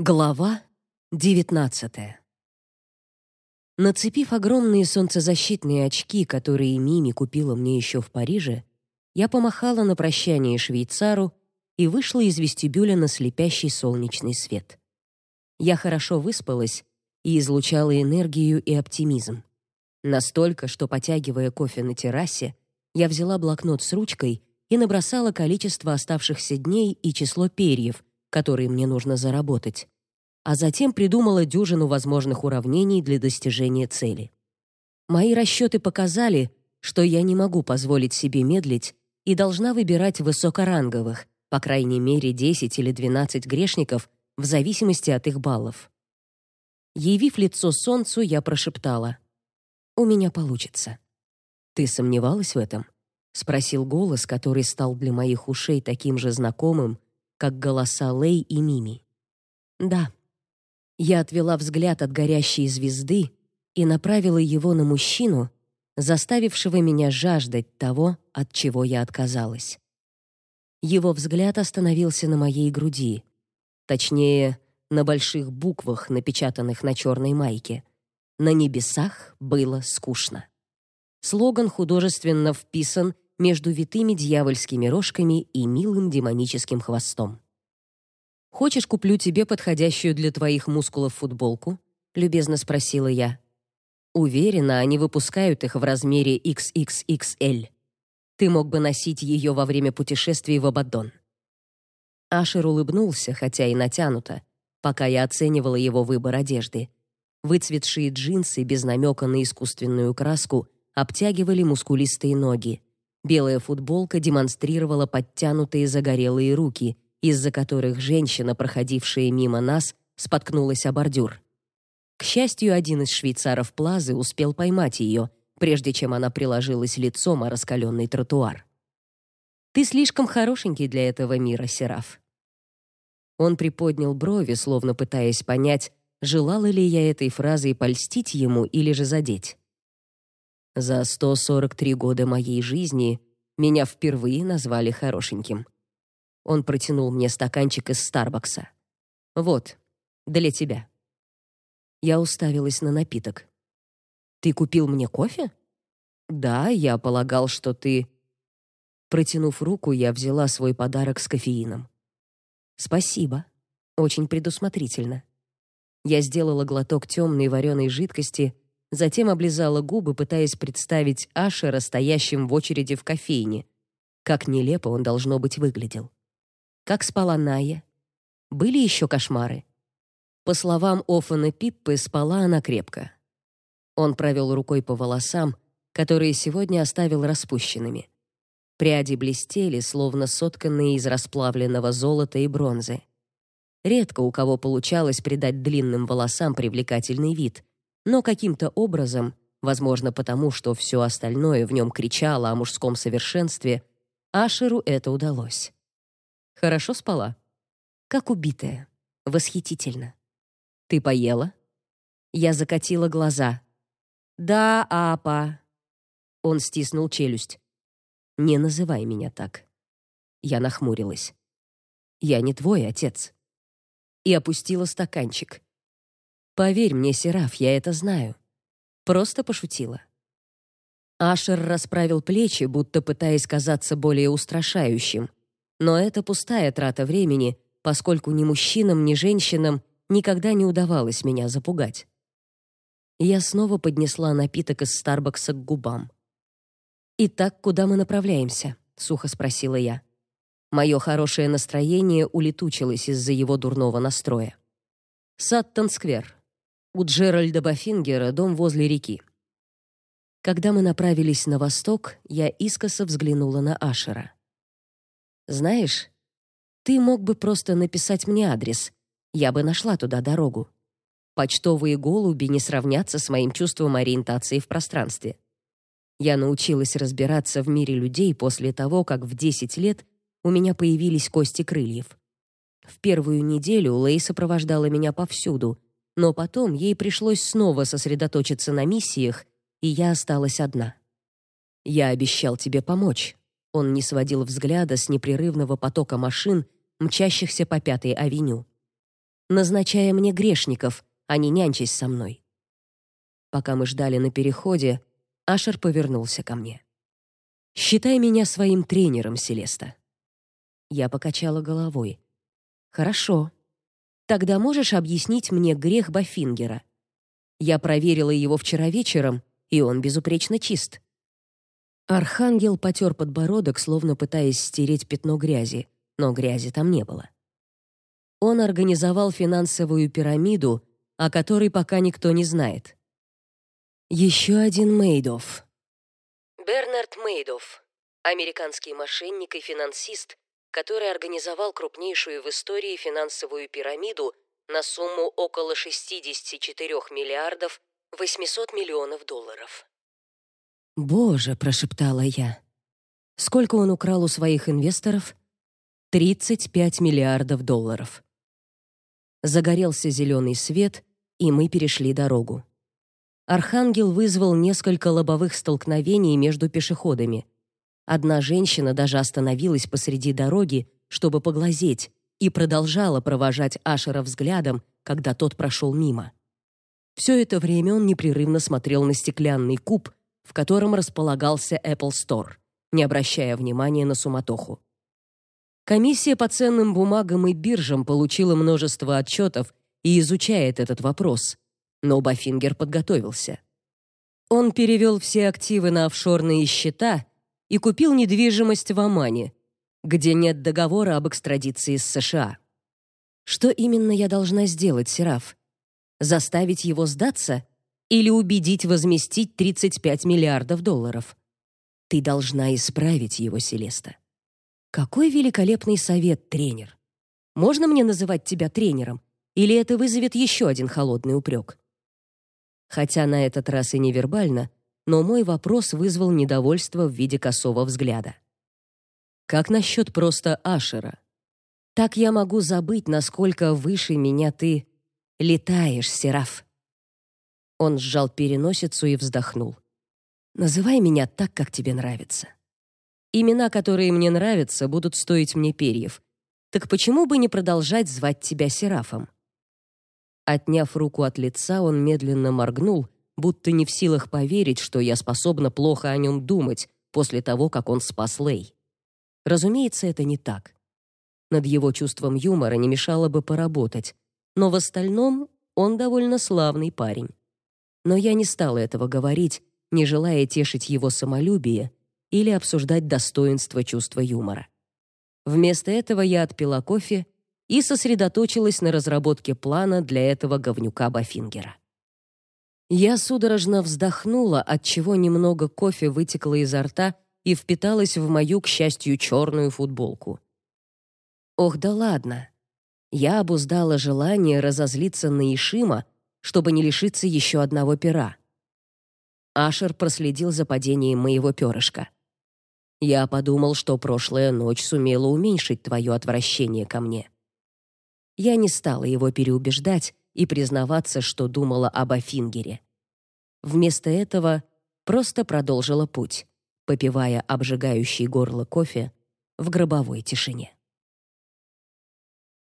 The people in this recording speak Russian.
Глава 19. Нацепив огромные солнцезащитные очки, которые Мими купила мне еще в Париже, я помахала на прощание швейцару и вышла из вестибюля на слепящий солнечный свет. Я хорошо выспалась и излучала энергию и оптимизм. Настолько, что потягивая кофе на террасе, я взяла блокнот с ручкой и набросала количество оставшихся дней и число перьев, которые мне нужно заработать, а затем придумала дюжину возможных уравнений для достижения цели. Мои расчеты показали, что я не могу позволить себе медлить и должна выбирать высокоранговых, по крайней мере 10 или 12 грешников, в зависимости от их баллов. Явив лицо солнцу, я прошептала: "У меня получится". Ты сомневалась в этом? спросил голос, который стал для моих ушей таким же знакомым, как голоса Лей и Мими. Да. Я отвела взгляд от горящей звезды и направила его на мужчину, заставившего меня жаждать того, от чего я отказалась. Его взгляд остановился на моей груди, точнее, на больших буквах, напечатанных на черной майке. На небесах было скучно. Слоган художественно вписан между витыми дьявольскими рожками и милым демоническим хвостом. Хочешь, куплю тебе подходящую для твоих мускулов футболку? любезно спросила я. Уверена, они выпускают их в размере XXXL. Ты мог бы носить ее во время путешествий в Абаддон. Ашер улыбнулся, хотя и натянуто, пока я оценивала его выбор одежды. Выцветшие джинсы без намека на искусственную краску обтягивали мускулистые ноги. Белая футболка демонстрировала подтянутые загорелые руки, из-за которых женщина, проходившая мимо нас, споткнулась о бордюр. К счастью, один из швейцаров Плазы успел поймать ее, прежде чем она приложилась лицом о раскаленный тротуар. Ты слишком хорошенький для этого мира, Сераф. Он приподнял брови, словно пытаясь понять, желала ли я этой фразой польстить ему или же задеть. За 143 года моей жизни меня впервые назвали хорошеньким. Он протянул мне стаканчик из Старбакса. Вот, для тебя. Я уставилась на напиток. Ты купил мне кофе? Да, я полагал, что ты Протянув руку, я взяла свой подарок с кофеином. Спасибо. Очень предусмотрительно. Я сделала глоток темной вареной жидкости затем облизала губы, пытаясь представить Ашера стоящим в очереди в кофейне. Как нелепо он должно быть выглядел. Как спала Ная? Были еще кошмары? По словам Оффена Пиппы, спала она крепко. Он провел рукой по волосам, которые сегодня оставил распущенными. Пряди блестели, словно сотканные из расплавленного золота и бронзы. Редко у кого получалось придать длинным волосам привлекательный вид, но каким-то образом, возможно, потому что все остальное в нем кричало о мужском совершенстве, Ашеру это удалось. Хорошо спала? Как убитая. Восхитительно. Ты поела? Я закатила глаза. Да, апа. Он стиснул челюсть. Не называй меня так. Я нахмурилась. Я не твой отец. И опустила стаканчик. Поверь мне, Сераф, я это знаю. Просто пошутила. Ашер расправил плечи, будто пытаясь казаться более устрашающим. Но это пустая трата времени, поскольку ни мужчинам, ни женщинам никогда не удавалось меня запугать. Я снова поднесла напиток из Старбакса к губам. «Итак, куда мы направляемся?» — сухо спросила я. Мое хорошее настроение улетучилось из-за его дурного настроя. «Саттон-сквер», у Джеральда Бафингера дом возле реки. Когда мы направились на восток, я искоса взглянула на Ашера. Знаешь, ты мог бы просто написать мне адрес. Я бы нашла туда дорогу. Почтовые голуби не сравнятся с моим чувством ориентации в пространстве. Я научилась разбираться в мире людей после того, как в 10 лет у меня появились кости крыльев. В первую неделю Лей сопровождала меня повсюду, но потом ей пришлось снова сосредоточиться на миссиях, и я осталась одна. Я обещал тебе помочь. Он не сводил взгляда с непрерывного потока машин, мчащихся по Пятой авеню. назначая мне грешников, а не нянчась со мной. Пока мы ждали на переходе, Ашер повернулся ко мне. «Считай меня своим тренером, Селеста». Я покачала головой. «Хорошо. Тогда можешь объяснить мне грех Бафингера? Я проверила его вчера вечером, и он безупречно чист». Архангел потер подбородок, словно пытаясь стереть пятно грязи, но грязи там не было. Он организовал финансовую пирамиду, о которой пока никто не знает. Еще один Мейдов. Бернард Мейдов, американский мошенник и финансист, который организовал крупнейшую в истории финансовую пирамиду на сумму около 64 миллиардов 800 миллионов долларов. «Боже», — прошептала я. «Сколько он украл у своих инвесторов?» «35 миллиардов долларов». Загорелся зеленый свет, и мы перешли дорогу. Архангел вызвал несколько лобовых столкновений между пешеходами. Одна женщина даже остановилась посреди дороги, чтобы поглазеть, и продолжала провожать Ашера взглядом, когда тот прошел мимо. Все это время он непрерывно смотрел на стеклянный куб, в котором располагался Apple Store, не обращая внимания на суматоху. Комиссия по ценным бумагам и биржам получила множество отчетов и изучает этот вопрос, но Бафингер подготовился. Он перевел все активы на офшорные счета и купил недвижимость в Омане, где нет договора об экстрадиции с США. Что именно я должна сделать, Сераф? Заставить его сдаться или убедить возместить 35 миллиардов долларов. Ты должна исправить его, Селеста. Какой великолепный совет, тренер. Можно мне называть тебя тренером, или это вызовет еще один холодный упрек? Хотя на этот раз и невербально, но мой вопрос вызвал недовольство в виде косого взгляда. Как насчет просто Ашера? Так я могу забыть, насколько выше меня ты летаешь, Сераф. Он сжал переносицу и вздохнул. Называй меня так, как тебе нравится. Имена, которые мне нравятся, будут стоить мне перьев. Так почему бы не продолжать звать тебя Серафом? Отняв руку от лица, он медленно моргнул, будто не в силах поверить, что я способна плохо о нем думать после того, как он спас Лей. Разумеется, это не так. Над его чувством юмора не мешало бы поработать, но в остальном он довольно славный парень но я не стала этого говорить, не желая тешить его самолюбие или обсуждать достоинство чувства юмора. Вместо этого я отпила кофе и сосредоточилась на разработке плана для этого говнюка Бафингера. Я судорожно вздохнула, от чего немного кофе вытекло изо рта и впиталось в мою, к счастью, черную футболку. Ох, да ладно. Я обуздала желание разозлиться на Ишима, чтобы не лишиться еще одного пера. Ашер проследил за падением моего перышка. Я подумал, что прошлая ночь сумела уменьшить твое отвращение ко мне. Я не стала его переубеждать и признаваться, что думала об Афингере. Вместо этого просто продолжила путь, попивая обжигающий горло кофе в гробовой тишине.